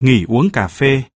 nghỉ uống cà phê.